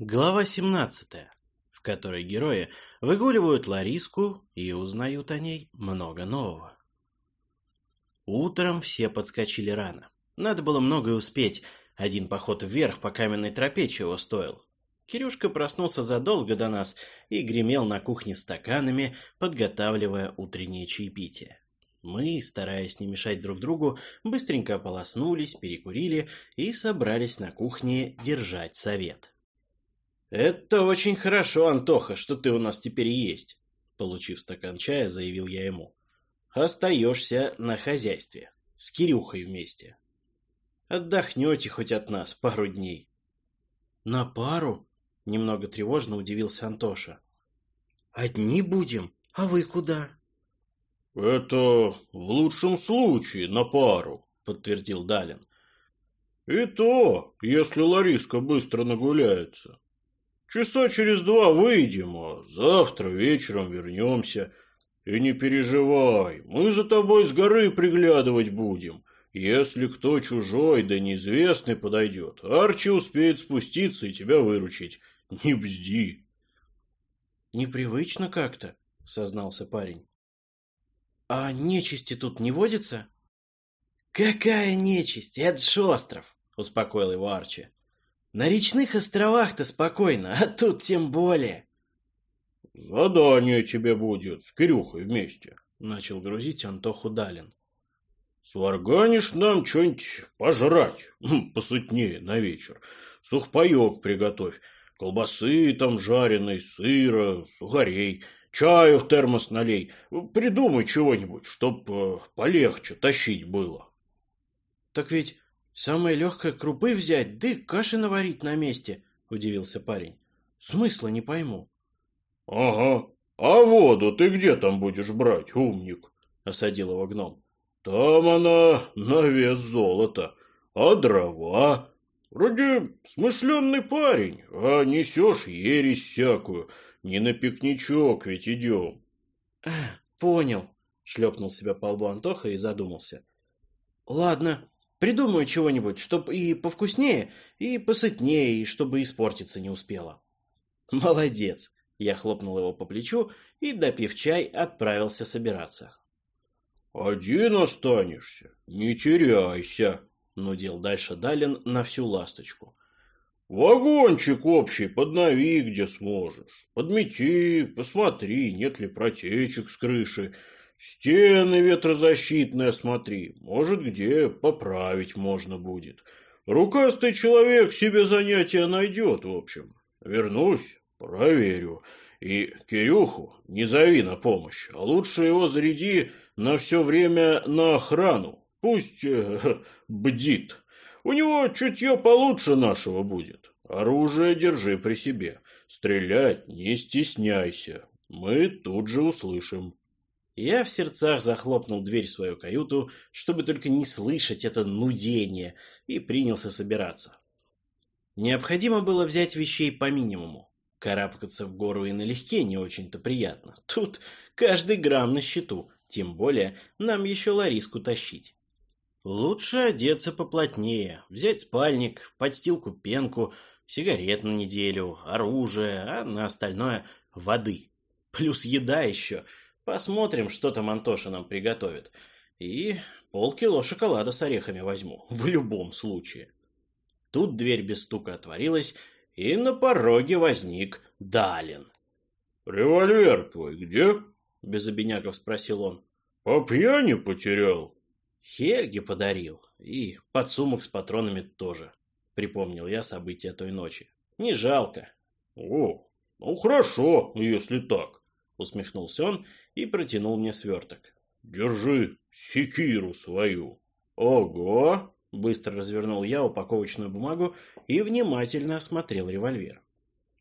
Глава 17, в которой герои выгуливают Лариску и узнают о ней много нового. Утром все подскочили рано. Надо было многое успеть. Один поход вверх по каменной тропе чего стоил. Кирюшка проснулся задолго до нас и гремел на кухне стаканами, подготавливая утреннее чаепитие. Мы, стараясь не мешать друг другу, быстренько ополоснулись, перекурили и собрались на кухне держать совет. «Это очень хорошо, Антоха, что ты у нас теперь есть», — получив стакан чая, заявил я ему. «Остаешься на хозяйстве. С Кирюхой вместе. Отдохнете хоть от нас пару дней». «На пару?» — немного тревожно удивился Антоша. «Одни будем? А вы куда?» «Это в лучшем случае на пару», — подтвердил Далин. «И то, если Лариска быстро нагуляется. Часа через два выйдем, а завтра вечером вернемся. И не переживай, мы за тобой с горы приглядывать будем. Если кто чужой да неизвестный подойдет, Арчи успеет спуститься и тебя выручить. Не бзди. Непривычно как-то, сознался парень. А нечисти тут не водится? Какая нечисть? Это ж остров, успокоил его Арчи. На речных островах-то спокойно, а тут тем более. Задание тебе будет с Кирюхой вместе, начал грузить Антоху Далин. Сварганишь нам что-нибудь пожрать, посутнее на вечер. Сухпайок приготовь, колбасы там жареной, сыра, сухарей, чаю в термос налей. Придумай чего-нибудь, чтоб э, полегче тащить было. Так ведь «Самое легкое крупы взять, да и каши наварить на месте», — удивился парень. «Смысла не пойму». «Ага. А воду ты где там будешь брать, умник?» — осадил его гном. «Там она на вес золота. А дрова? Вроде смышленный парень, а несешь ересь всякую. Не на пикничок ведь идем». «Понял», — шлепнул себя по лбу Антоха и задумался. «Ладно, Придумаю чего-нибудь, чтоб и повкуснее, и посытнее, и чтобы испортиться не успело. Молодец. Я хлопнул его по плечу и, допив чай, отправился собираться. «Один останешься, не теряйся», — нудил дальше Далин на всю ласточку. «Вагончик общий поднови, где сможешь. Подмети, посмотри, нет ли протечек с крыши, Стены ветрозащитные осмотри, может, где поправить можно будет. Рукастый человек себе занятия найдет, в общем. Вернусь, проверю. И Кирюху не зови на помощь, а лучше его заряди на все время на охрану. Пусть э, бдит. У него чутье получше нашего будет. Оружие держи при себе. Стрелять не стесняйся. Мы тут же услышим. Я в сердцах захлопнул дверь в свою каюту, чтобы только не слышать это нудение, и принялся собираться. Необходимо было взять вещей по минимуму. Карабкаться в гору и налегке не очень-то приятно. Тут каждый грамм на счету, тем более нам еще Лариску тащить. Лучше одеться поплотнее, взять спальник, подстилку пенку, сигарет на неделю, оружие, а на остальное воды. Плюс еда еще – Посмотрим, что там Антоша нам приготовит. И полкило шоколада с орехами возьму, в любом случае. Тут дверь без стука отворилась, и на пороге возник Далин. «Револьвер твой где?» — без обиняков спросил он. «По пьяни потерял?» Хельги подарил, и подсумок с патронами тоже, припомнил я события той ночи. Не жалко. «О, ну хорошо, если так», — усмехнулся он и протянул мне сверток. «Держи секиру свою». «Ого!» — быстро развернул я упаковочную бумагу и внимательно осмотрел револьвер.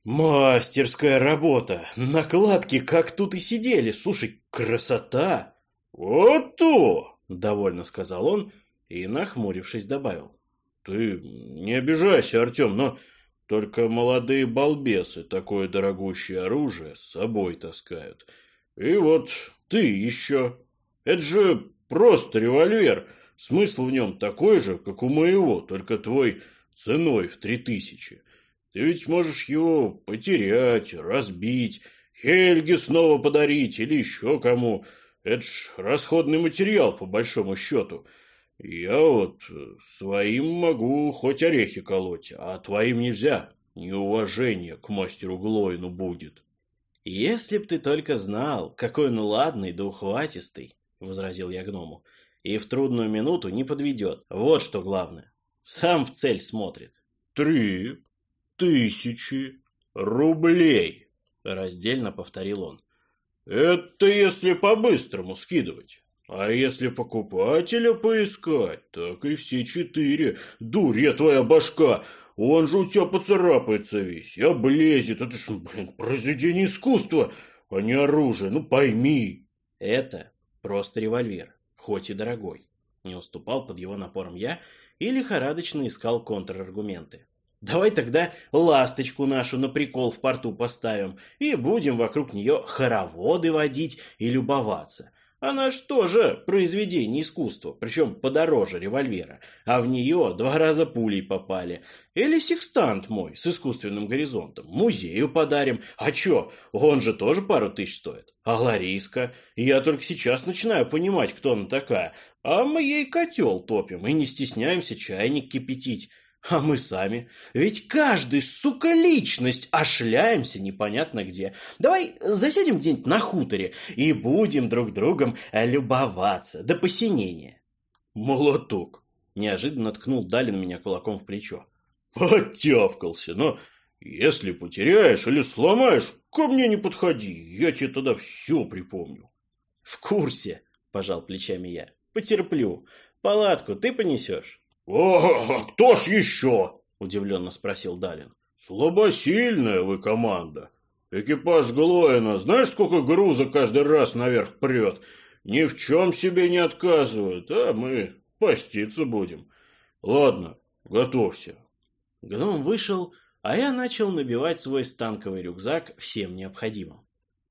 «Мастерская работа! Накладки как тут и сидели! Слушай, красота!» «Вот то!» — довольно сказал он и, нахмурившись, добавил. «Ты не обижайся, Артем, но только молодые балбесы такое дорогущее оружие с собой таскают. И вот ты еще. Это же просто револьвер. Смысл в нем такой же, как у моего, только твой ценой в три тысячи. Ты ведь можешь его потерять, разбить, Хельге снова подарить или еще кому. Это ж расходный материал, по большому счету. Я вот своим могу хоть орехи колоть, а твоим нельзя. Неуважение к мастеру Глоину будет. Если б ты только знал, какой он ладный да ухватистый, возразил я гному, и в трудную минуту не подведет. Вот что главное. Сам в цель смотрит. Три тысячи рублей, раздельно повторил он. Это если по-быстрому скидывать. А если покупателя поискать, так и все четыре. Дурья твоя башка! Он же у тебя поцарапается весь облезет. Это ж, блин, произведение искусства, а не оружие. Ну, пойми. Это просто револьвер, хоть и дорогой. Не уступал под его напором я и лихорадочно искал контраргументы. Давай тогда ласточку нашу на прикол в порту поставим и будем вокруг нее хороводы водить и любоваться. Она ж тоже произведение искусства, причем подороже револьвера, а в нее два раза пулей попали. Или секстант мой с искусственным горизонтом, музею подарим. А чё, он же тоже пару тысяч стоит. А Лариска? Я только сейчас начинаю понимать, кто она такая. А мы ей котел топим и не стесняемся чайник кипятить. А мы сами. Ведь каждый, сука, личность, а непонятно где. Давай засядем где-нибудь на хуторе и будем друг другом любоваться до посинения. Молоток. Неожиданно ткнул Далин меня кулаком в плечо. Оттявкался, но если потеряешь или сломаешь, ко мне не подходи, я тебе тогда все припомню. В курсе, пожал плечами я. Потерплю. Палатку ты понесешь? «О, а кто ж еще?» – удивленно спросил Далин. «Слабосильная вы команда. Экипаж Глоина, знаешь, сколько груза каждый раз наверх прет? Ни в чем себе не отказывают, а мы поститься будем. Ладно, готовься». Гном вышел, а я начал набивать свой станковый рюкзак всем необходимым.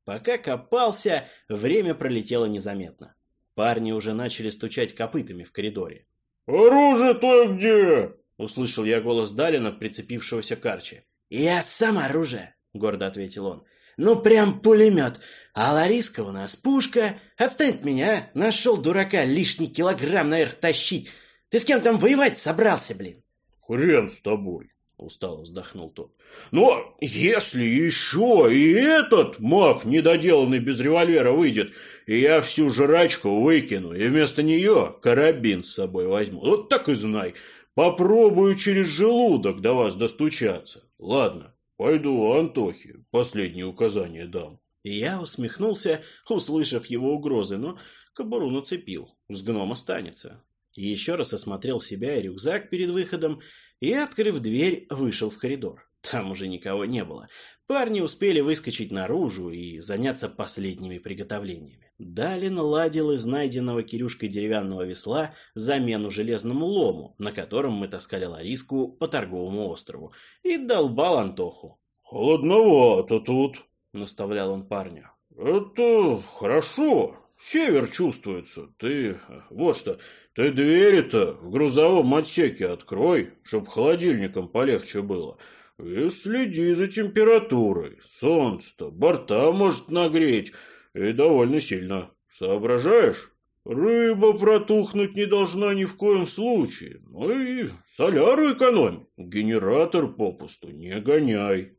Пока копался, время пролетело незаметно. Парни уже начали стучать копытами в коридоре. «Оружие-то где?» — услышал я голос Далина, прицепившегося к Арчи. «Я сам оружие», — гордо ответил он. «Ну, прям пулемет. А Лариска у нас пушка. Отстань от меня. Нашел дурака лишний килограмм наверх тащить. Ты с кем там воевать собрался, блин?» «Хрен с тобой», — устало вздохнул тот. «Но если еще и этот маг недоделанный без револьвера выйдет, и я всю жрачку выкину, и вместо нее карабин с собой возьму. Вот так и знай. Попробую через желудок до вас достучаться. Ладно, пойду Антохе последние указания дам. Я усмехнулся, услышав его угрозы, но кобуру нацепил. С гном останется. Еще раз осмотрел себя и рюкзак перед выходом и, открыв дверь, вышел в коридор. Там уже никого не было. Парни успели выскочить наружу и заняться последними приготовлениями. Далин ладил из найденного Кирюшкой деревянного весла замену железному лому, на котором мы таскали Лариску по торговому острову, и долбал Антоху. «Холодновато тут», — наставлял он парню. «Это хорошо, север чувствуется. Ты, вот что, ты двери-то в грузовом отсеке открой, чтоб холодильником полегче было». И следи за температурой. Солнце-то борта может нагреть, и довольно сильно. Соображаешь? Рыба протухнуть не должна ни в коем случае. Ну и соляру экономь. Генератор попусту не гоняй.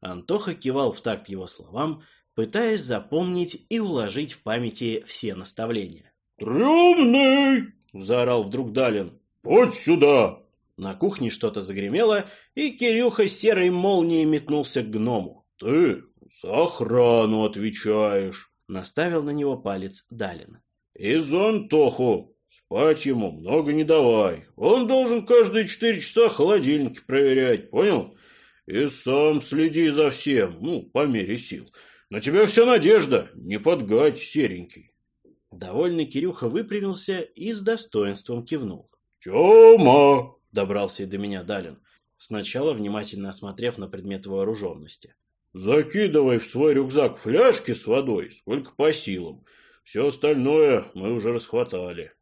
Антоха кивал в такт его словам, пытаясь запомнить и уложить в памяти все наставления. «Трюмный!» – заорал вдруг Далин. «Подь сюда!» На кухне что-то загремело, и Кирюха серой молнией метнулся к гному. «Ты за охрану отвечаешь!» Наставил на него палец Далин. «И за Антоху! Спать ему много не давай. Он должен каждые четыре часа холодильники проверять, понял? И сам следи за всем, ну, по мере сил. На тебя вся надежда, не подгать, серенький». Довольный Кирюха выпрямился и с достоинством кивнул. «Тёма!» – добрался и до меня Далин, сначала внимательно осмотрев на предмет вооруженности. Закидывай в свой рюкзак фляжки с водой, сколько по силам. Все остальное мы уже расхватали.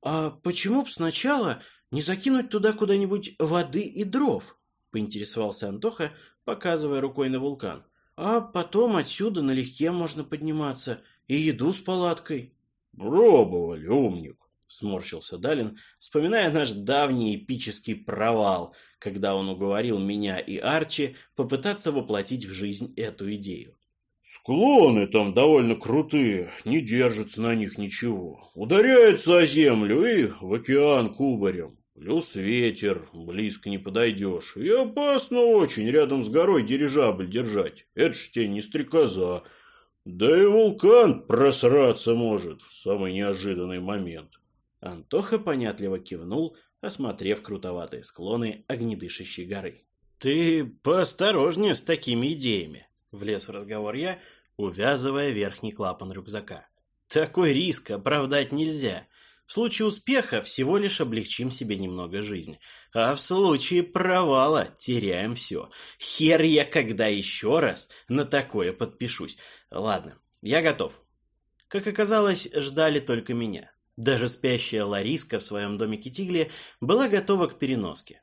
А почему б сначала не закинуть туда куда-нибудь воды и дров? — поинтересовался Антоха, показывая рукой на вулкан. «А потом отсюда налегке можно подниматься, и еду с палаткой». «Пробовали, умник», — сморщился Далин, вспоминая наш давний эпический провал, когда он уговорил меня и Арчи попытаться воплотить в жизнь эту идею. Склоны там довольно крутые, не держится на них ничего. Ударяется о землю и в океан кубарем. Плюс ветер, близко не подойдешь. И опасно очень рядом с горой дирижабль держать. Это ж тебе не стрекоза. Да и вулкан просраться может в самый неожиданный момент. Антоха понятливо кивнул, осмотрев крутоватые склоны огнедышащей горы. «Ты поосторожнее с такими идеями», Влез в разговор я, увязывая верхний клапан рюкзака. Такой риск оправдать нельзя. В случае успеха всего лишь облегчим себе немного жизнь. А в случае провала теряем все. Хер я когда еще раз на такое подпишусь. Ладно, я готов. Как оказалось, ждали только меня. Даже спящая Лариска в своем домике Тигли была готова к переноске.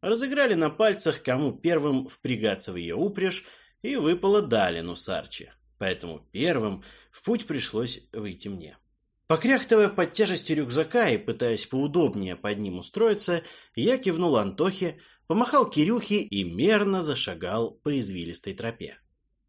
Разыграли на пальцах, кому первым впрягаться в ее упряжь, и выпало Далину с Арчи. Поэтому первым в путь пришлось выйти мне. Покряхтывая под тяжестью рюкзака и пытаясь поудобнее под ним устроиться, я кивнул Антохе, помахал Кирюхе и мерно зашагал по извилистой тропе.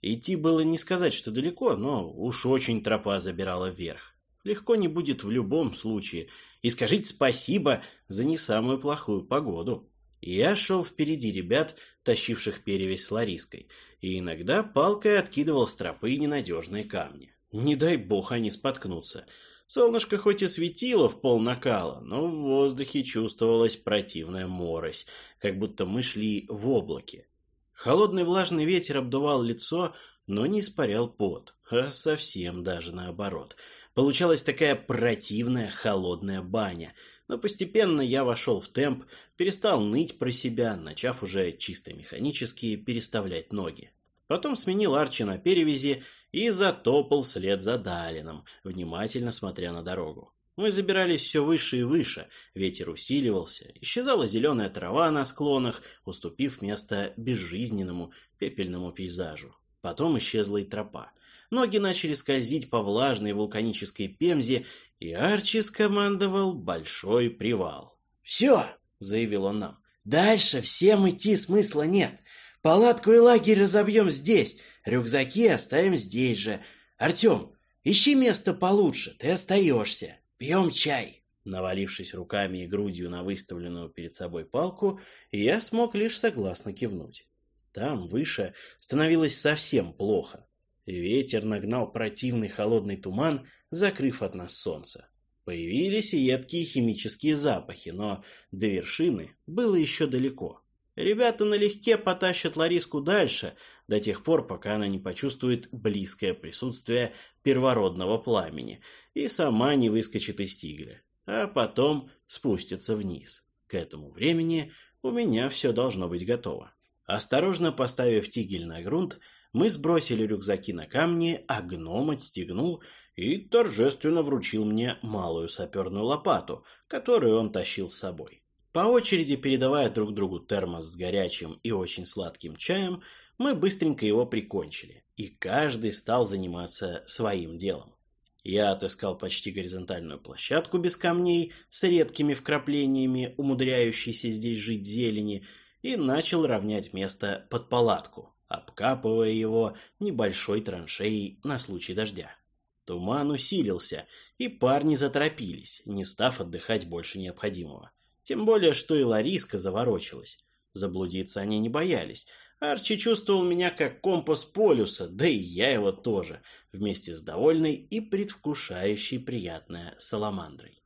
Идти было не сказать, что далеко, но уж очень тропа забирала вверх. Легко не будет в любом случае, и скажите спасибо за не самую плохую погоду. Я шел впереди ребят, тащивших перевязь с Лариской, и иногда палкой откидывал с тропы ненадежные камни. Не дай бог они споткнутся. Солнышко хоть и светило в пол накала, но в воздухе чувствовалась противная морось, как будто мы шли в облаке. Холодный влажный ветер обдувал лицо, но не испарял пот, а совсем даже наоборот. Получалась такая противная холодная баня – но постепенно я вошел в темп, перестал ныть про себя, начав уже чисто механически переставлять ноги. Потом сменил Арчи на перевязи и затопал вслед за Далином, внимательно смотря на дорогу. Мы забирались все выше и выше, ветер усиливался, исчезала зеленая трава на склонах, уступив место безжизненному пепельному пейзажу. Потом исчезла и тропа. Ноги начали скользить по влажной вулканической пемзе, и Арчи скомандовал большой привал. «Все!» — заявил он нам. «Дальше всем идти смысла нет. Палатку и лагерь разобьем здесь, рюкзаки оставим здесь же. Артем, ищи место получше, ты остаешься. Пьем чай». Навалившись руками и грудью на выставленную перед собой палку, я смог лишь согласно кивнуть. Там, выше, становилось совсем плохо. Ветер нагнал противный холодный туман, закрыв от нас солнце. Появились едкие химические запахи, но до вершины было еще далеко. Ребята налегке потащат Лариску дальше, до тех пор, пока она не почувствует близкое присутствие первородного пламени и сама не выскочит из тигля, а потом спустится вниз. К этому времени у меня все должно быть готово. Осторожно поставив тигель на грунт, мы сбросили рюкзаки на камни, а гном отстегнул и торжественно вручил мне малую саперную лопату, которую он тащил с собой. По очереди передавая друг другу термос с горячим и очень сладким чаем, мы быстренько его прикончили, и каждый стал заниматься своим делом. Я отыскал почти горизонтальную площадку без камней с редкими вкраплениями, умудряющейся здесь жить зелени, и начал равнять место под палатку, обкапывая его небольшой траншеей на случай дождя. Туман усилился, и парни заторопились, не став отдыхать больше необходимого. Тем более, что и Лариска заворочилась. Заблудиться они не боялись. Арчи чувствовал меня как компас полюса, да и я его тоже, вместе с довольной и предвкушающей приятное саламандрой.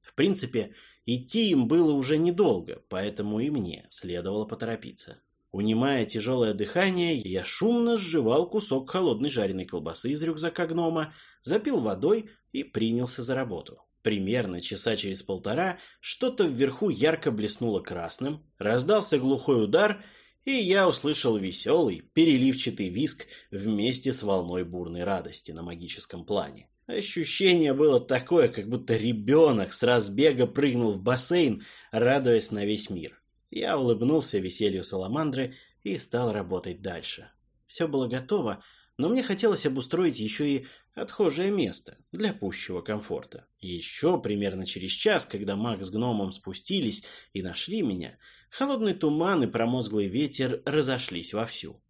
В принципе, идти им было уже недолго, поэтому и мне следовало поторопиться. Унимая тяжелое дыхание, я шумно сживал кусок холодной жареной колбасы из рюкзака гнома, запил водой и принялся за работу. Примерно часа через полтора что-то вверху ярко блеснуло красным, раздался глухой удар, и я услышал веселый, переливчатый виск вместе с волной бурной радости на магическом плане. Ощущение было такое, как будто ребенок с разбега прыгнул в бассейн, радуясь на весь мир. Я улыбнулся веселью саламандры и стал работать дальше. Все было готово, но мне хотелось обустроить еще и отхожее место для пущего комфорта. Еще примерно через час, когда маг с гномом спустились и нашли меня, холодный туман и промозглый ветер разошлись вовсю.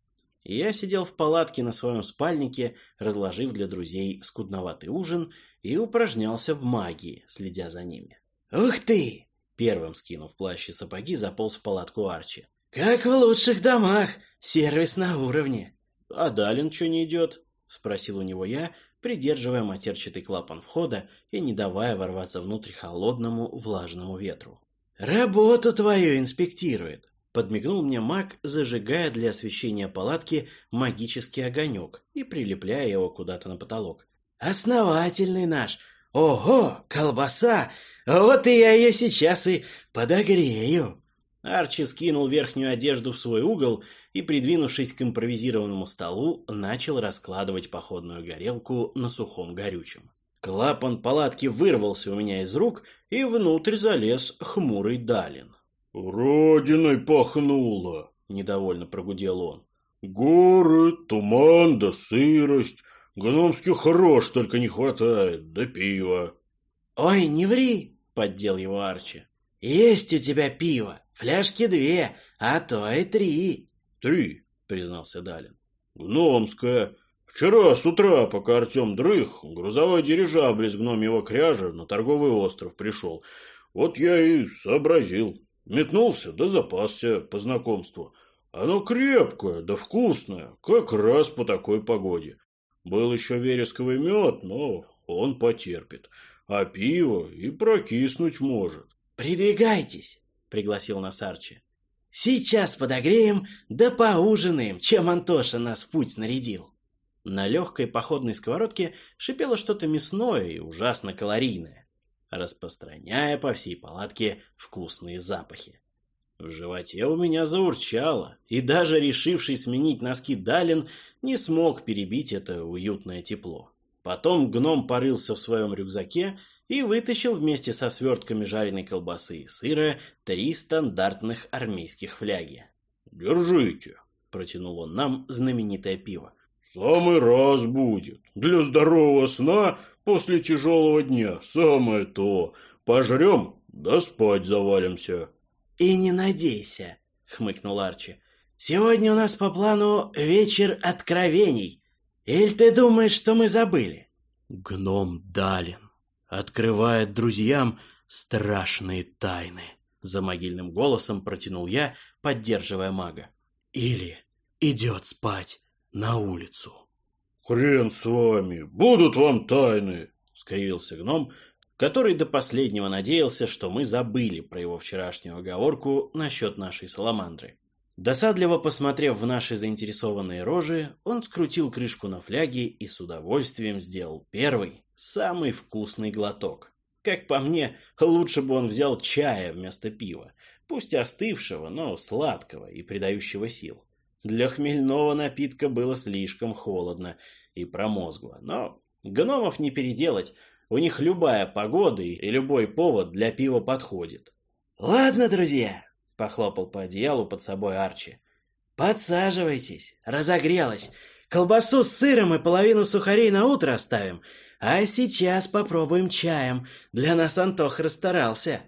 Я сидел в палатке на своем спальнике, разложив для друзей скудноватый ужин и упражнялся в магии, следя за ними. «Ух ты!» Первым скинув плащ и сапоги, заполз в палатку Арчи. «Как в лучших домах! Сервис на уровне!» «А Далин что не идет?» — спросил у него я, придерживая матерчатый клапан входа и не давая ворваться внутрь холодному влажному ветру. «Работу твою инспектирует!» — подмигнул мне маг, зажигая для освещения палатки магический огонек и прилепляя его куда-то на потолок. «Основательный наш! Ого, колбаса! Вот и я ее сейчас и подогрею!» Арчи скинул верхнюю одежду в свой угол и, придвинувшись к импровизированному столу, начал раскладывать походную горелку на сухом горючем. Клапан палатки вырвался у меня из рук, и внутрь залез хмурый Далин. «Родиной пахнуло!» — недовольно прогудел он. «Горы, туман да сырость. Гномских хорош только не хватает, да пива». «Ой, не ври!» — поддел его Арчи. «Есть у тебя пиво, фляжки две, а то и три». «Три», — признался Далин. «Гномская. Вчера с утра, пока Артем дрых, грузовой дирижабль из гномьего кряжа на торговый остров пришел. Вот я и сообразил. Метнулся, да запасся по знакомству. Оно крепкое, да вкусное, как раз по такой погоде. Был еще вересковый мед, но он потерпит. А пиво и прокиснуть может. «Придвигайтесь», — пригласил нас Арчи. «Сейчас подогреем, да поужинаем, чем Антоша нас в путь снарядил». На легкой походной сковородке шипело что-то мясное и ужасно калорийное, распространяя по всей палатке вкусные запахи. В животе у меня заурчало, и даже решивший сменить носки Далин не смог перебить это уютное тепло. Потом гном порылся в своем рюкзаке и вытащил вместе со свертками жареной колбасы и сыра три стандартных армейских фляги. «Держите», — протянул он нам знаменитое пиво. «Самый раз будет. Для здорового сна после тяжелого дня самое то. Пожрем, да спать завалимся». «И не надейся», — хмыкнул Арчи. «Сегодня у нас по плану вечер откровений. Или ты думаешь, что мы забыли?» «Гном Далин», открывает друзьям страшные тайны. За могильным голосом протянул я, поддерживая мага. Или идет спать на улицу. «Хрен с вами! Будут вам тайны!» — скривился гном, который до последнего надеялся, что мы забыли про его вчерашнюю оговорку насчет нашей саламандры. Досадливо посмотрев в наши заинтересованные рожи, он скрутил крышку на фляге и с удовольствием сделал первый, самый вкусный глоток. Как по мне, лучше бы он взял чая вместо пива, пусть остывшего, но сладкого и придающего сил. Для хмельного напитка было слишком холодно и промозгло, но гномов не переделать, у них любая погода и любой повод для пива подходит. «Ладно, друзья, Похлопал по одеялу под собой Арчи. Подсаживайтесь, разогрелась. Колбасу с сыром и половину сухарей на утро оставим. А сейчас попробуем чаем. Для нас Антох расстарался.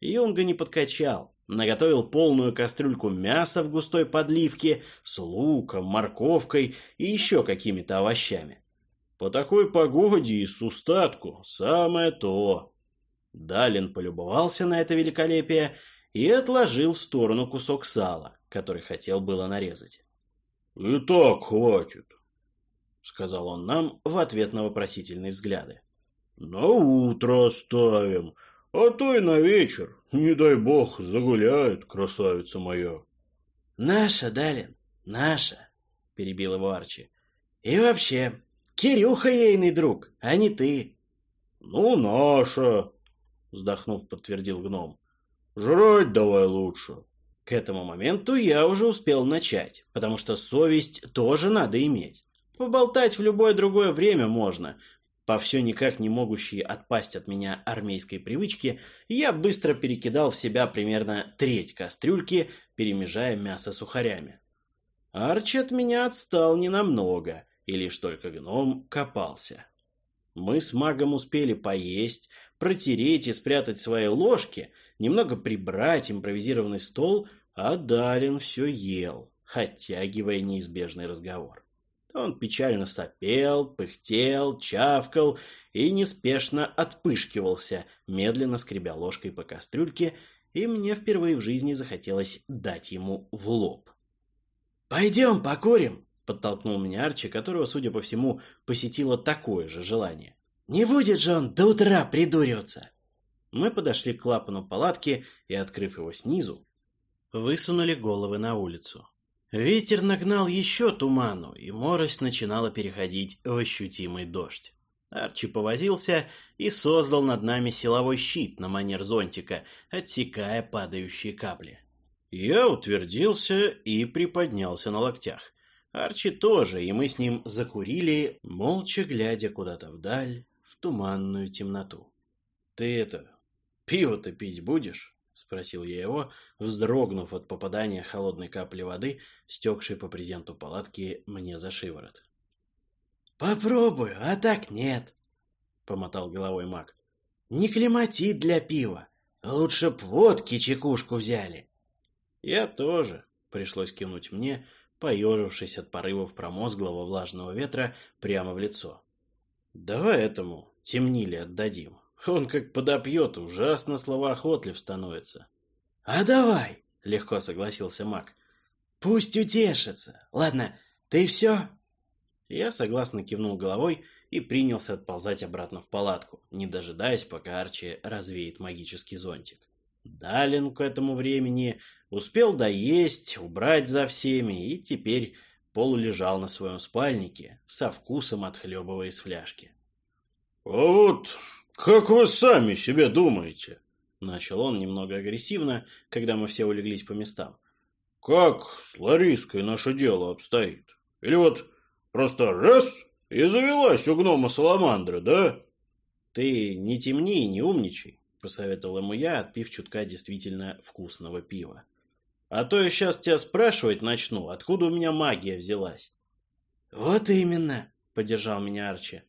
Юнга не подкачал. Наготовил полную кастрюльку мяса в густой подливке с луком, морковкой и еще какими-то овощами. По такой погоде и с устатку самое то. Далин полюбовался на это великолепие и отложил в сторону кусок сала, который хотел было нарезать. «И так хватит», — сказал он нам в ответ на вопросительные взгляды. «На утро оставим, а то и на вечер, не дай бог, загуляет красавица моя». «Наша, Далин, наша», — перебил его Арчи. «И вообще, Кирюха ейный друг, а не ты». «Ну, наша», — вздохнув, подтвердил гном. Жрать давай лучше. К этому моменту я уже успел начать, потому что совесть тоже надо иметь. Поболтать в любое другое время можно. По все никак не могущей отпасть от меня армейской привычке, я быстро перекидал в себя примерно треть кастрюльки, перемежая мясо сухарями. Арчи от меня отстал ненамного, и лишь только гном копался. Мы с магом успели поесть, протереть и спрятать свои ложки, немного прибрать импровизированный стол, а Далин все ел, оттягивая неизбежный разговор. Он печально сопел, пыхтел, чавкал и неспешно отпышкивался, медленно скребя ложкой по кастрюльке, и мне впервые в жизни захотелось дать ему в лоб. «Пойдем покурим!» — подтолкнул меня Арчи, которого, судя по всему, посетило такое же желание. «Не будет же он до утра придуриваться!» Мы подошли к клапану палатки и, открыв его снизу, высунули головы на улицу. Ветер нагнал еще туману, и морось начинала переходить в ощутимый дождь. Арчи повозился и создал над нами силовой щит на манер зонтика, отсекая падающие капли. Я утвердился и приподнялся на локтях. Арчи тоже, и мы с ним закурили, молча глядя куда-то вдаль, в туманную темноту. «Ты это, пиво-то пить будешь?» — спросил я его, вздрогнув от попадания холодной капли воды, стекшей по презенту палатки мне за шиворот. «Попробую, а так нет», — помотал головой маг. «Не клематит для пива. Лучше б водки чекушку взяли». «Я тоже», — пришлось кивнуть мне, поежившись от порывов промозглого влажного ветра прямо в лицо. «Давай этому темнили отдадим, он как подопьет, ужасно словоохотлив становится. «А давай!» — легко согласился маг. «Пусть утешится. Ладно, ты все?» Я согласно кивнул головой и принялся отползать обратно в палатку, не дожидаясь, пока Арчи развеет магический зонтик. Далин к этому времени успел доесть, убрать за всеми и теперь полулежал на своем спальнике, со вкусом отхлебывая из фляжки. «А вот «Как вы сами себе думаете?» Начал он немного агрессивно, когда мы все улеглись по местам. «Как с Лариской наше дело обстоит? Или вот просто раз и завелась у гнома Саламандра, да?» «Ты не темни и не умничай», — посоветовал ему я, отпив чутка действительно вкусного пива. «А то я сейчас тебя спрашивать начну, откуда у меня магия взялась». «Вот именно», — поддержал меня Арчи.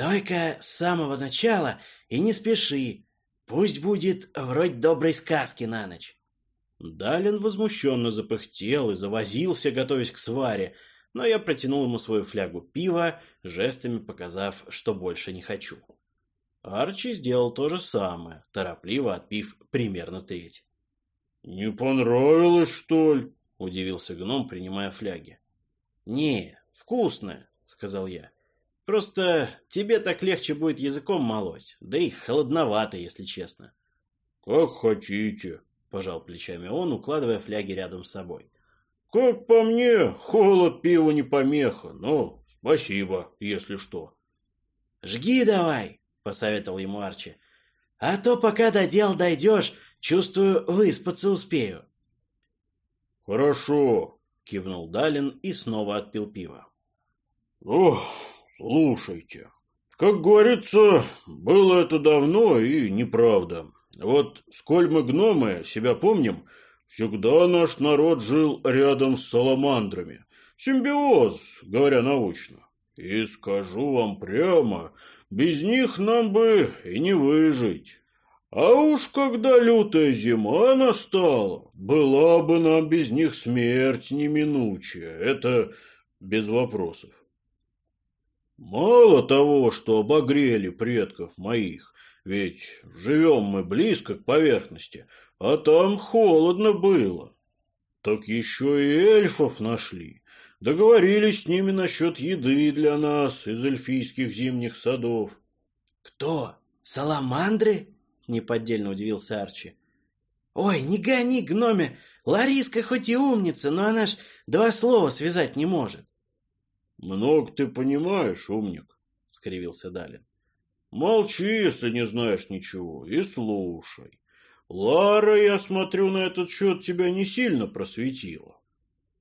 Давай-ка с самого начала и не спеши. Пусть будет вроде доброй сказки на ночь. Далин возмущенно запыхтел и завозился, готовясь к сваре, но я протянул ему свою флягу пива, жестами показав, что больше не хочу. Арчи сделал то же самое, торопливо отпив примерно треть. «Не понравилось, что ли?» — удивился гном, принимая фляги. «Не, вкусное», — сказал я. Просто тебе так легче будет языком молоть, да и холодновато, если честно. Как хотите, пожал плечами он, укладывая фляги рядом с собой. Как по мне, холод пива не помеха, но спасибо, если что. Жги давай, посоветовал ему Арчи. А то пока до дел дойдешь, чувствую, выспаться успею. Хорошо, кивнул Далин и снова отпил пиво. Ох, Слушайте, как говорится, было это давно и неправда. Вот сколь мы гномы себя помним, всегда наш народ жил рядом с саламандрами. Симбиоз, говоря научно. И скажу вам прямо, без них нам бы и не выжить. А уж когда лютая зима настала, была бы нам без них смерть неминучая. Это без вопросов. Мало того, что обогрели предков моих, ведь живем мы близко к поверхности, а там холодно было. Так еще и эльфов нашли. Договорились с ними насчет еды для нас из эльфийских зимних садов. «Кто? Саламандры?» — неподдельно удивился Арчи. «Ой, не гони, гноме! Лариска хоть и умница, но она ж два слова связать не может. «Много ты понимаешь, умник», — скривился Далин. «Молчи, если не знаешь ничего, и слушай. Лара, я смотрю, на этот счет тебя не сильно просветила.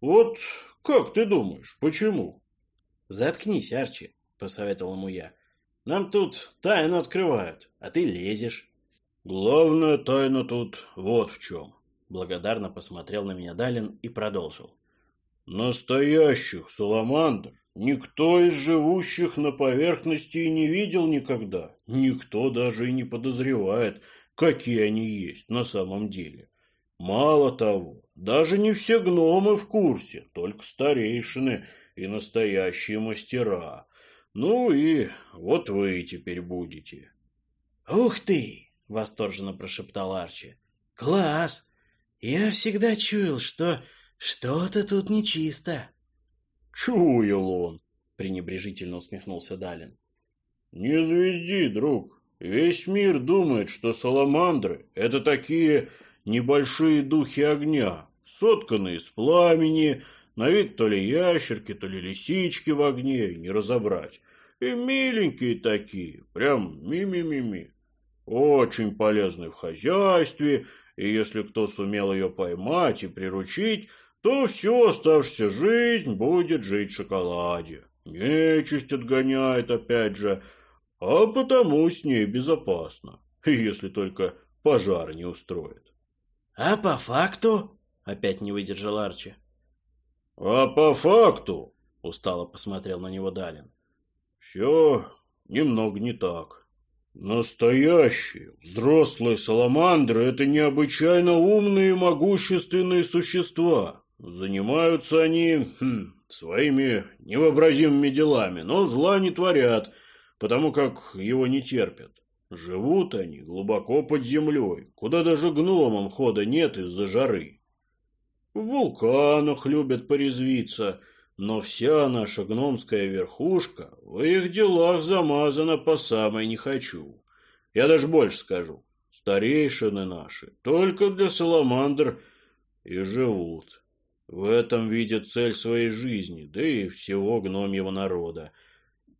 Вот как ты думаешь, почему?» «Заткнись, Арчи», — посоветовал ему я. Нам тут тайну открывают, а ты лезешь. Главная тайна тут вот в чем. Благодарно посмотрел на меня Далин и продолжил. Настоящих саламандр никто из живущих на поверхности и не видел никогда. Никто даже и не подозревает, какие они есть на самом деле. Мало того, даже не все гномы в курсе, только старейшины и настоящие мастера. Ну и вот вы теперь будете. «Ух ты!» — восторженно прошептал Арчи. «Класс! Я всегда чуял, что что-то тут нечисто». «Чуял он!» — пренебрежительно усмехнулся Далин. «Не звезди, друг. Весь мир думает, что саламандры — это такие небольшие духи огня, сотканные из пламени, на вид то ли ящерки, то ли лисички в огне, не разобрать. И миленькие такие, прям ми-ми-ми-ми. Очень полезны в хозяйстве, и если кто сумел ее поймать и приручить, то всю оставшуюся жизнь будет жить в шоколаде. Нечисть отгоняет опять же, а потому с ней безопасно, если только пожар не устроит. — А по факту? — опять не выдержал Арчи. А по факту, устало посмотрел на него Далин, все немного не так. Настоящие, взрослые саламандры – это необычайно умные и могущественные существа. Занимаются они хм, своими невообразимыми делами, но зла не творят, потому как его не терпят. Живут они глубоко под землей, куда даже гномам хода нет из-за жары. В вулканах любят порезвиться, но вся наша гномская верхушка в их делах замазана по самой не хочу. Я даже больше скажу. Старейшины наши только для саламандр и живут. В этом видят цель своей жизни, да и всего гномьего народа.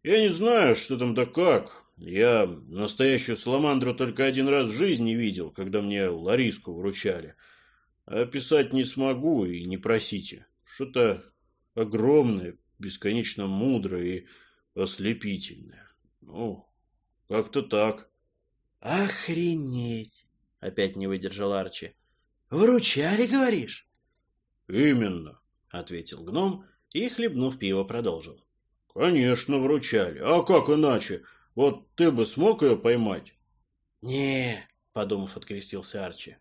Я не знаю, что там да как. Я настоящую саламандру только один раз в жизни видел, когда мне Лариску вручали – Описать не смогу и не просите. Что-то огромное, бесконечно мудрое и ослепительное. Ну, как-то так. Охренеть! Опять не выдержал Арчи. Вручали, говоришь? Именно, ответил гном и, хлебнув пиво, продолжил. Конечно, вручали. А как иначе? Вот ты бы смог ее поймать? Не, подумав, открестился Арчи.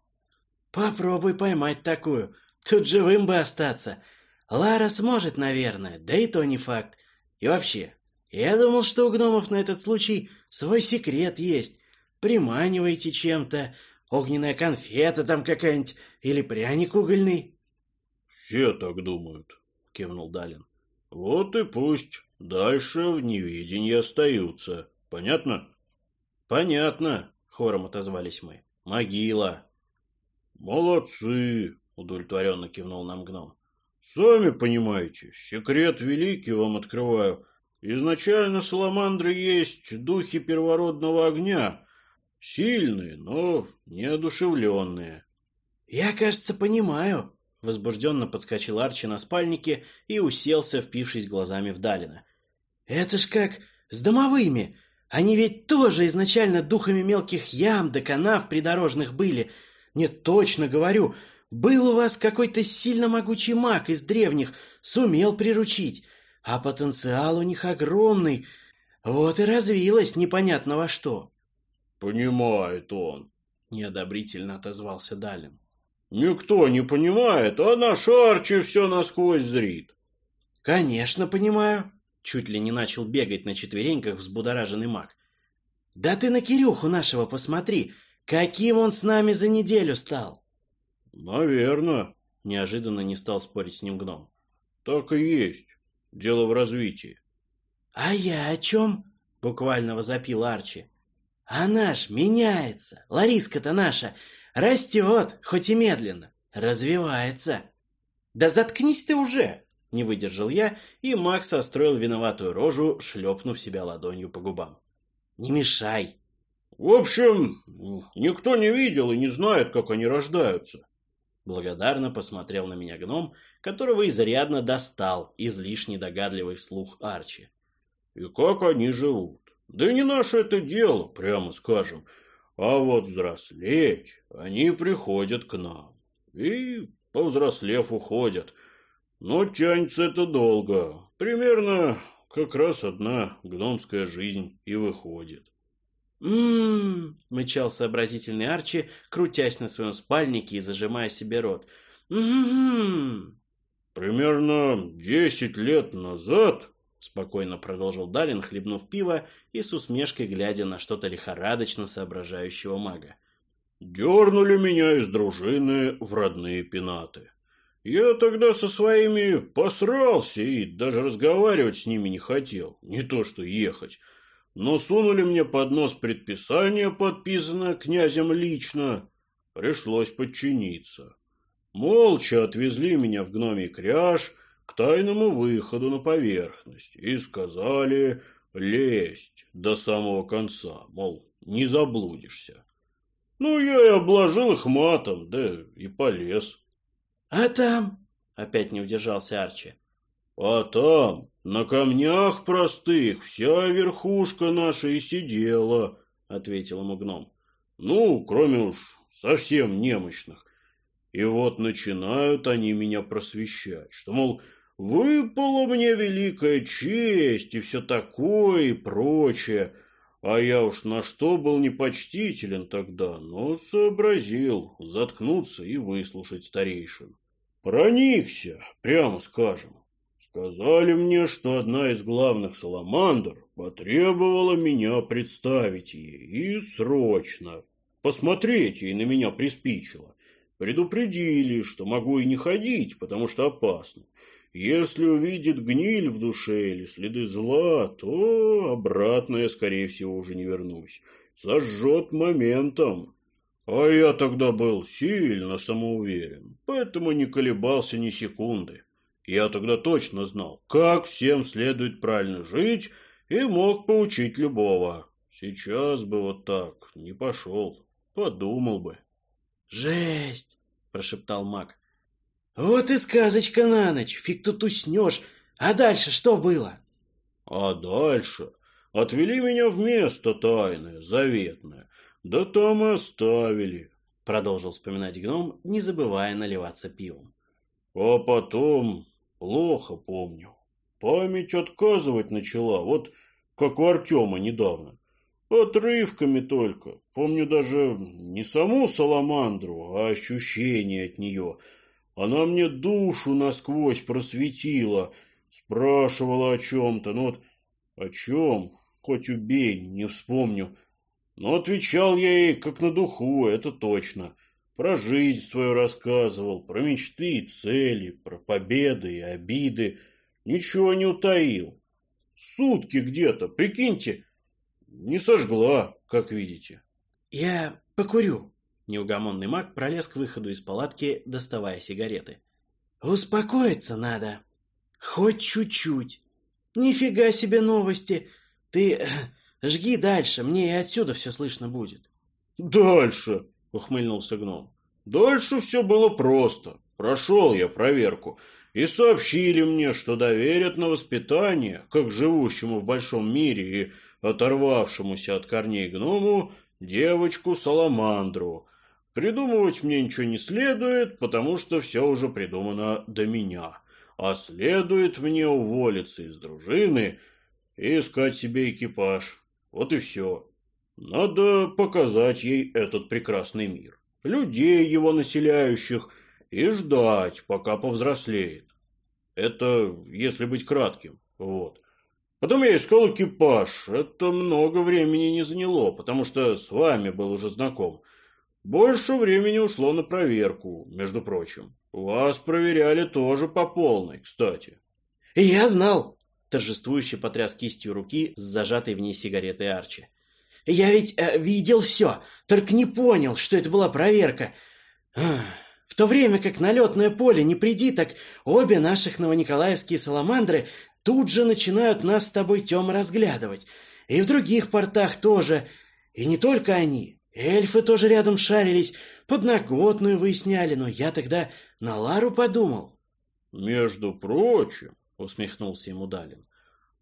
Попробуй поймать такую. Тут живым бы остаться. Лара сможет, наверное, да и то не факт. И вообще, я думал, что у гномов на этот случай свой секрет есть. Приманиваете чем-то, огненная конфета там какая-нибудь или пряник угольный. Все так думают, кивнул Далин. Вот и пусть. Дальше в невидении остаются. Понятно? Понятно, хором отозвались мы. Могила. «Молодцы!» — удовлетворенно кивнул нам гном. «Сами понимаете, секрет великий вам открываю. Изначально саламандры есть духи первородного огня, сильные, но неодушевленные». «Я, кажется, понимаю», — возбужденно подскочил Арчи на спальнике и уселся, впившись глазами в Далина. «Это ж как с домовыми. Они ведь тоже изначально духами мелких ям да канав придорожных были, — нет, точно говорю, был у вас какой-то сильно могучий маг из древних, сумел приручить, а потенциал у них огромный. Вот и развилось непонятно во что. Понимает он, неодобрительно отозвался Далин. Никто не понимает, а наш Арчи все насквозь зрит. Конечно, понимаю, чуть ли не начал бегать на четвереньках взбудораженный маг. Да ты на Кирюху нашего посмотри, Каким он с нами за неделю стал? Наверное, неожиданно не стал спорить с ним гном. Так и есть. Дело в развитии. А я о чем? Буквально возопил Арчи. Она ж меняется. Лариска-то наша растет, хоть и медленно, развивается. Да заткнись ты уже! Не выдержал я, и Макс состроил виноватую рожу, шлепнув себя ладонью по губам. «Не мешай!» В общем, никто не видел и не знает, как они рождаются. Благодарно посмотрел на меня гном, которого изрядно достал излишне догадливый слух Арчи. И как они живут. Да и не наше это дело, прямо скажем. А вот взрослеть они приходят к нам. И, повзрослев, уходят. Но тянется это долго. Примерно как раз одна гномская жизнь и выходит. «М-м-м», мычал сообразительный Арчи, крутясь на своем спальнике и зажимая себе рот. «М-м-м». «Примерно десять лет назад», — спокойно продолжил Далин, хлебнув пиво и с усмешкой глядя на что-то лихорадочно соображающего мага. «Дернули меня из дружины в родные пенаты. Я тогда со своими посрался и даже разговаривать с ними не хотел, не то что ехать» но сунули мне под нос предписание, подписанное князем лично. Пришлось подчиниться. Молча отвезли меня в гномий кряж к тайному выходу на поверхность и сказали лезть до самого конца, мол, не заблудишься. Ну, я и обложил их матом, да и полез. — А там? — опять не удержался Арчи. — А там «На камнях простых вся верхушка наша и сидела», — ответил ему гном. «Ну, кроме уж совсем немощных. И вот начинают они меня просвещать, что, мол, выпала мне великая честь и все такое и прочее. А я уж на что был непочтителен тогда, но сообразил заткнуться и выслушать старейшин. Проникся, прямо скажем. Сказали мне, что одна из главных саламандр потребовала меня представить ей, и срочно. Посмотреть ей на меня приспичило. Предупредили, что могу и не ходить, потому что опасно. Если увидит гниль в душе или следы зла, то обратно я, скорее всего, уже не вернусь. Сожжет моментом. А я тогда был сильно самоуверен, поэтому не колебался ни секунды. Я тогда точно знал, как всем следует правильно жить, и мог поучить любого. Сейчас бы вот так не пошел, подумал бы. «Жесть!» – прошептал маг. «Вот и сказочка на ночь, фиг тут уснешь. А дальше что было?» «А дальше отвели меня в место тайное, заветное, да там и оставили», – продолжил вспоминать гном, не забывая наливаться пивом. «А потом Плохо помню. Память отказывать начала, вот как у Артема недавно. Отрывками только. Помню даже не саму саламандру, а ощущение от нее. Она мне душу насквозь просветила, спрашивала о чем-то. Ну вот о чем, хоть убей, не вспомню. Но отвечал я ей как на духу, это точно. — про жизнь свою рассказывал, про мечты и цели, про победы и обиды. Ничего не утаил. Сутки где-то, прикиньте, не сожгла, как видите. Я покурю. Неугомонный маг пролез к выходу из палатки, доставая сигареты. Успокоиться надо. Хоть чуть-чуть. Нифига себе новости. Ты жги дальше, мне и отсюда все слышно будет. Дальше, — ухмыльнулся гном. «Дальше все было просто. Прошел я проверку, и сообщили мне, что доверят на воспитание, как живущему в большом мире и оторвавшемуся от корней гному, девочку-саламандру. Придумывать мне ничего не следует, потому что все уже придумано до меня. А следует мне уволиться из дружины и искать себе экипаж. Вот и все. Надо показать ей этот прекрасный мир, людей его населяющих, и ждать, пока повзрослеет. Это если быть кратким, вот. Потом я искал экипаж. Это много времени не заняло, потому что с вами был уже знаком. Больше времени ушло на проверку, между прочим. Вас проверяли тоже по полной, кстати. «Я знал!» – торжествующе потряс кистью руки с зажатой в ней сигаретой Арчи. Я ведь э, видел все, только не понял, что это была проверка. В то время как на летное поле не приди, так обе наших новониколаевские саламандры тут же начинают нас с тобой, Тёма, разглядывать. И в других портах тоже. И не только они. Эльфы тоже рядом шарились, подноготную выясняли, но я тогда на Лару подумал. «Между прочим», — усмехнулся ему Далин,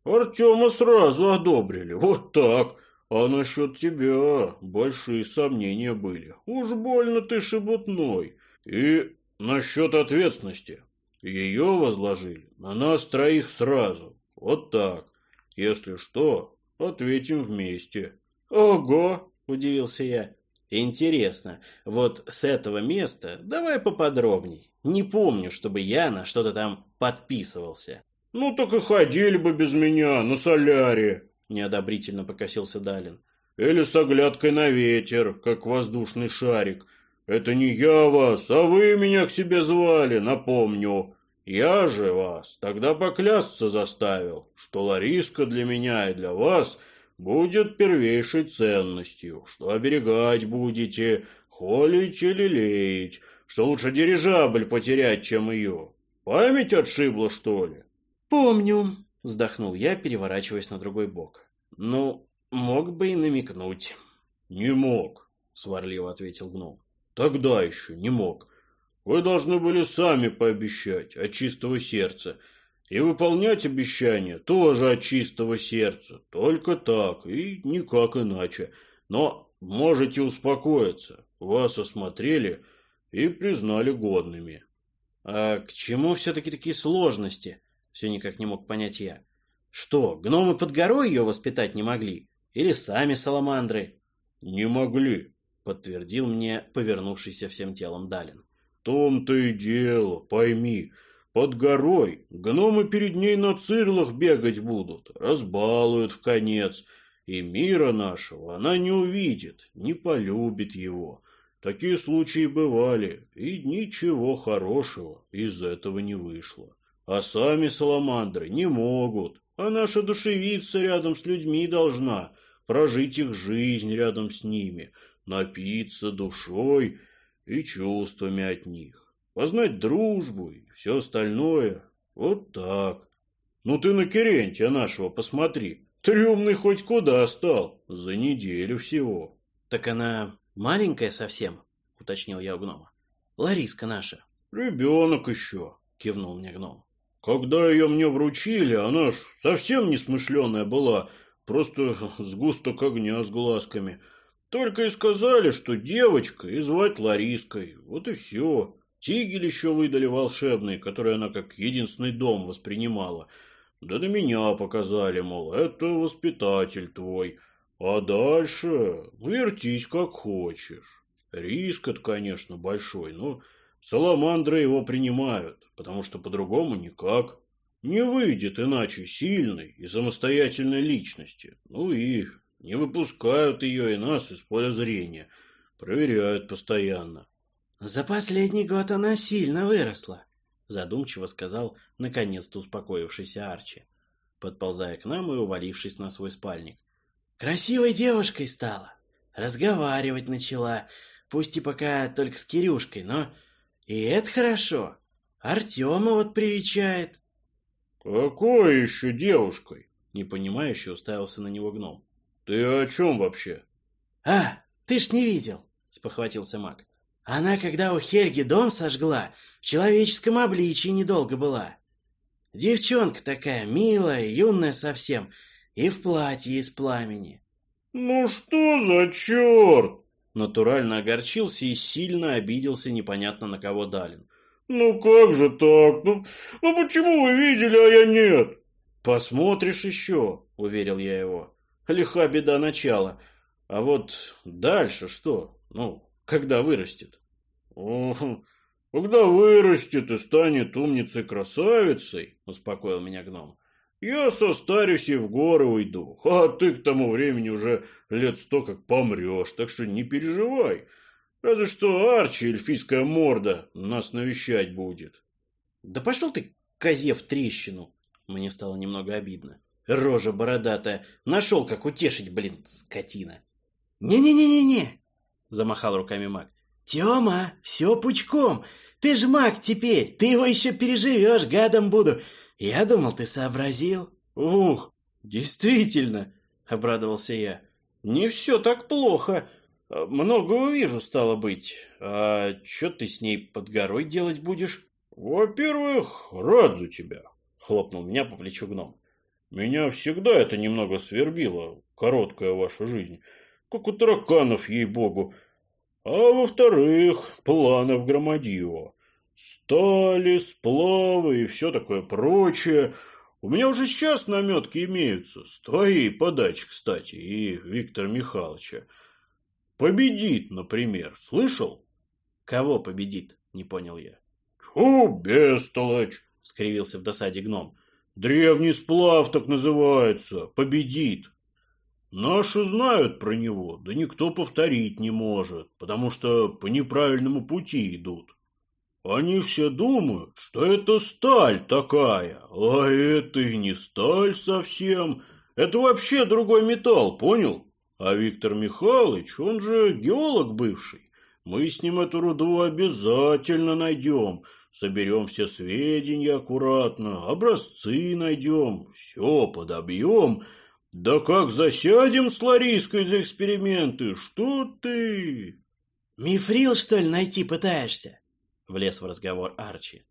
Артема сразу одобрили, вот так. А насчет тебя большие сомнения были. Уж больно ты шебутной. И насчет ответственности. Ее возложили на нас троих сразу. Вот так. Если что, ответим вместе. Ого, удивился я. Интересно, вот с этого места давай поподробней. Не помню, чтобы я на что-то там подписывался. Ну так и ходили бы без меня на соляре, неодобрительно покосился Далин. Или с оглядкой на ветер, как воздушный шарик. Это не я вас, а вы меня к себе звали, напомню. Я же вас тогда поклясться заставил, что Лариска для меня и для вас будет первейшей ценностью, что оберегать будете, холить или лелеять, что лучше дирижабль потерять, чем ее. Память отшибла, что ли? Помню, вздохнул я, переворачиваясь на другой бок. Ну, мог бы и намекнуть. Не мог, сварливо ответил гном. Тогда еще не мог. Вы должны были сами пообещать от чистого сердца. И выполнять обещания тоже от чистого сердца. Только так и никак иначе. Но можете успокоиться. Вас осмотрели и признали годными. А к чему все-таки такие сложности? Все никак не мог понять я. Что, гномы под горой ее воспитать не могли? Или сами саламандры? Не могли, подтвердил мне повернувшийся всем телом Далин том-то и дело, пойми. Под горой гномы перед ней на цирлах бегать будут, разбалуют в конец, и мира нашего она не увидит, не полюбит его. Такие случаи бывали, и ничего хорошего из этого не вышло. А сами саламандры не могут, а наша душевица рядом с людьми должна, прожить их жизнь рядом с ними, напиться душой и чувствами от них. Познать дружбу и все остальное. Вот так. Ну ты на Керентия нашего посмотри. Трюмный хоть куда стал. За неделю всего. Так она маленькая совсем, уточнил я у гнома. Лариска наша. Ребенок еще, кивнул мне гном. Когда ее мне вручили, она ж совсем несмышленая была, просто сгусток огня с глазками – только и сказали, что девочка и звать Лариской. Вот и все. Тигель еще выдали волшебный, который она как единственный дом воспринимала. Да до меня показали, мол, это воспитатель твой. А дальше вертись как хочешь. Риск это, конечно, большой, но саламандры его принимают, потому что по-другому никак. Не выйдет иначе сильной и самостоятельной личности. Ну и не выпускают ее и нас из поля зрения. Проверяют постоянно. За последний год она сильно выросла, задумчиво сказал наконец-то успокоившийся Арчи, подползая к нам и увалившись на свой спальник. Красивой девушкой стала. Разговаривать начала, пусть и пока только с Кирюшкой, но и это хорошо. Артема вот привечает. Какой еще девушкой? Непонимающе уставился на него гном. «Ты о чем вообще?» «А, ты ж не видел!» — спохватился маг. «Она, когда у Хельги дом сожгла, в человеческом обличии недолго была. Девчонка такая, милая, юная совсем, и в платье из пламени». «Ну что за черт?» Натурально огорчился и сильно обиделся непонятно на кого Далин. «Ну как же так? Ну, ну почему вы видели, а я нет?» «Посмотришь еще», — уверил я его. Лиха беда начала. А вот дальше что? Ну, когда вырастет? О, когда вырастет и станет умницей-красавицей, успокоил меня гном, я состарюсь и в горы уйду. А ты к тому времени уже лет сто как помрешь, так что не переживай. Разве что Арчи, эльфийская морда, нас навещать будет. Да пошел ты, козе, в трещину. Мне стало немного обидно. Рожа бородатая. Нашел, как утешить, блин, скотина. «Не-не-не-не-не!» — замахал руками маг. «Тема, все пучком. Ты ж маг теперь. Ты его еще переживешь, гадом буду. Я думал, ты сообразил». «Ух, действительно!» — обрадовался я. «Не все так плохо. Много увижу, стало быть. А что ты с ней под горой делать будешь?» «Во-первых, рад за тебя», — хлопнул меня по плечу гном. Меня всегда это немного свербило, короткая ваша жизнь, как у тараканов, ей-богу. А во-вторых, планы в Громадьево. Стали, сплавы и все такое прочее. У меня уже сейчас наметки имеются, с твоей подачи, кстати, и Виктора Михайловича. Победит, например, слышал? Кого победит, не понял я. О, бестолочь, скривился в досаде гном. Древний сплав так называется, победит. Наши знают про него, да никто повторить не может, потому что по неправильному пути идут. Они все думают, что это сталь такая, а это и не сталь совсем. Это вообще другой металл, понял? А Виктор Михайлович, он же геолог бывший. Мы с ним эту руду обязательно найдем. Соберем все сведения аккуратно, образцы найдем, все подобьем. Да как засядем с Лариской за эксперименты, что ты? Мифрил, что ли, найти пытаешься? Влез в разговор Арчи.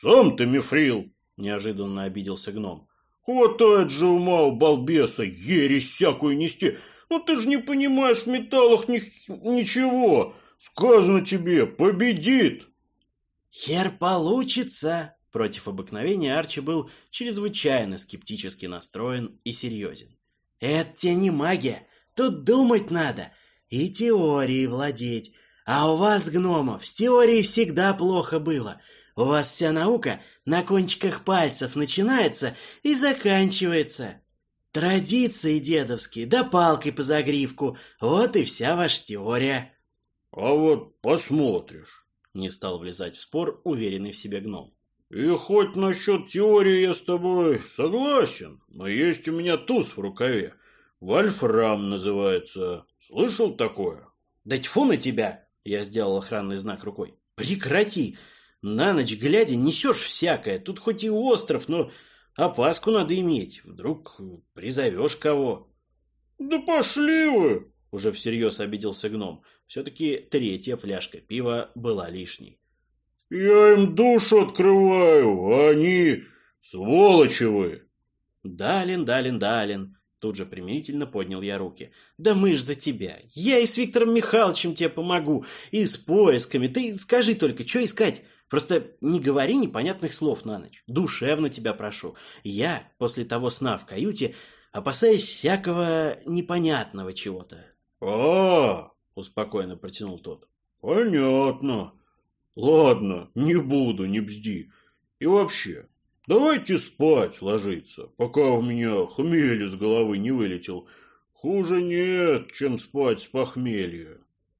Сам ты мифрил, неожиданно обиделся гном. Хватает же ума у балбеса ересь всякую нести. Ну ты же не понимаешь в металлах ни... ничего. Сказано тебе, победит. «Хер получится!» Против обыкновения Арчи был чрезвычайно скептически настроен и серьезен. «Это тебе не магия, тут думать надо и теорией владеть. А у вас, гномов, с теорией всегда плохо было. У вас вся наука на кончиках пальцев начинается и заканчивается. Традиции дедовские, да палкой по загривку, вот и вся ваша теория». «А вот посмотришь». Не стал влезать в спор уверенный в себе гном. И хоть насчет теории я с тобой согласен, но есть у меня туз в рукаве. Вольфрам называется. Слышал такое? Да тьфу на тебя! Я сделал охранный знак рукой. Прекрати! На ночь глядя несешь всякое. Тут хоть и остров, но опаску надо иметь. Вдруг призовешь кого. Да пошли вы! Уже всерьез обиделся гном. Все-таки третья фляжка пива была лишней. «Я им душу открываю, а они сволочи вы!» «Далин, Далин, Далин!» Тут же примирительно поднял я руки. «Да мы ж за тебя! Я и с Виктором Михайловичем тебе помогу, и с поисками. Ты скажи только, что искать? Просто не говори непонятных слов на ночь. Душевно тебя прошу. Я, после того сна в каюте, опасаюсь всякого непонятного чего-то. «А, — успокоенно протянул тот. «Понятно. Ладно, не буду, не бзди. И вообще, давайте спать ложиться, пока у меня хмель из головы не вылетел. Хуже нет, чем спать с похмелья».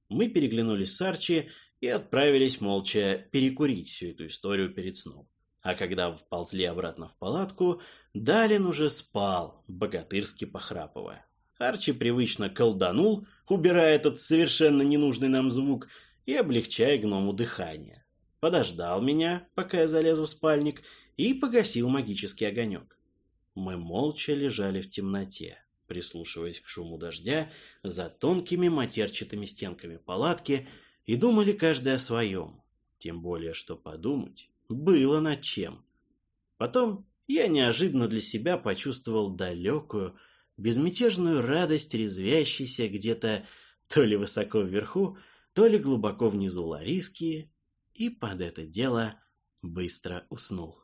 Мы переглянулись с Арчи и отправились молча перекурить всю эту историю перед сном. А когда вползли обратно в палатку, Далин уже спал, богатырски похрапывая. Арчи привычно колданул, убирая этот совершенно ненужный нам звук и облегчая гному дыхание. Подождал меня, пока я залезу в спальник, и погасил магический огонек. Мы молча лежали в темноте, прислушиваясь к шуму дождя за тонкими матерчатыми стенками палатки и думали каждый о своем. Тем более, что подумать было над чем. Потом я неожиданно для себя почувствовал далекую, безмятежную радость, резвящейся где-то то ли высоко вверху, то ли глубоко внизу Лариски, и под это дело быстро уснул.